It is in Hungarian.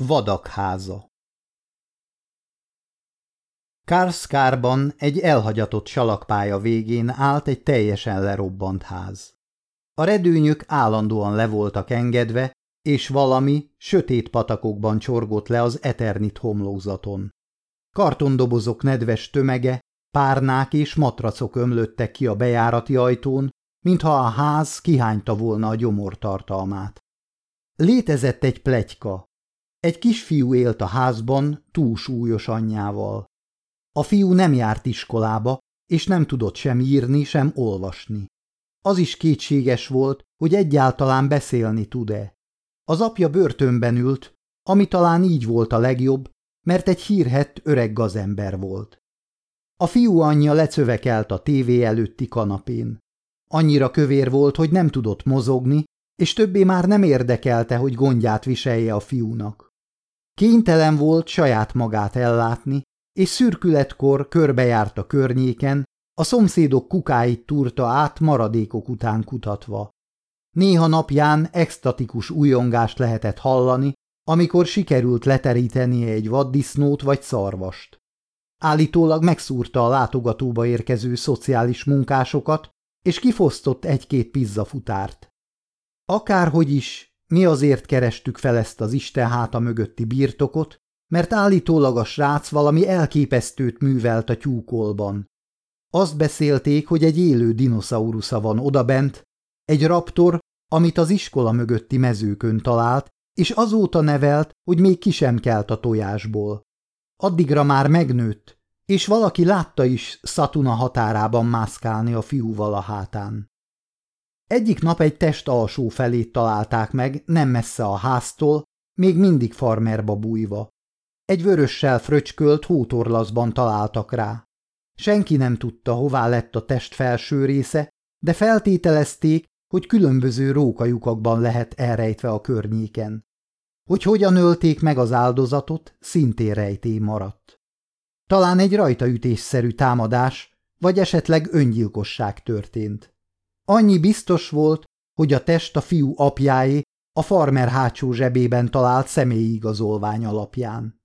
Vadak háza Kárszkárban egy elhagyatott salakpálya végén állt egy teljesen lerobbant ház. A redőnyök állandóan le voltak engedve, és valami sötét patakokban csorgott le az eternit homlózaton. Kartondobozok nedves tömege, párnák és matracok ömlöttek ki a bejárati ajtón, mintha a ház kihányta volna a gyomortartalmát. Létezett egy plegyka. Egy kisfiú élt a házban túlsúlyos anyjával. A fiú nem járt iskolába, és nem tudott sem írni, sem olvasni. Az is kétséges volt, hogy egyáltalán beszélni tud-e. Az apja börtönben ült, ami talán így volt a legjobb, mert egy hírhett öreg gazember volt. A fiú anyja lecövekelt a tévé előtti kanapén. Annyira kövér volt, hogy nem tudott mozogni, és többé már nem érdekelte, hogy gondját viselje a fiúnak. Kénytelen volt saját magát ellátni, és szürkületkor körbejárt a környéken, a szomszédok kukáit túrta át maradékok után kutatva. Néha napján extatikus újongást lehetett hallani, amikor sikerült leterítenie egy vaddisznót vagy szarvast. Állítólag megszúrta a látogatóba érkező szociális munkásokat, és kifosztott egy-két pizzafutárt. Akárhogy is, mi azért kerestük fel ezt az Isten háta mögötti birtokot, mert állítólag a srác valami elképesztőt művelt a tyúkolban. Azt beszélték, hogy egy élő dinoszaurusza van odabent, egy raptor, amit az iskola mögötti mezőkön talált, és azóta nevelt, hogy még ki sem kelt a tojásból. Addigra már megnőtt, és valaki látta is Szatuna határában mászkálni a fiúval a hátán. Egyik nap egy test alsó felét találták meg, nem messze a háztól, még mindig farmerba bújva. Egy vörössel fröcskölt hótorlaszban találtak rá. Senki nem tudta, hová lett a test felső része, de feltételezték, hogy különböző rókajukakban lehet elrejtve a környéken. Hogy hogyan ölték meg az áldozatot, szintén rejtély maradt. Talán egy rajtaütésszerű támadás, vagy esetleg öngyilkosság történt. Annyi biztos volt, hogy a test a fiú apjáé a farmer hátsó zsebében talált személyi igazolvány alapján.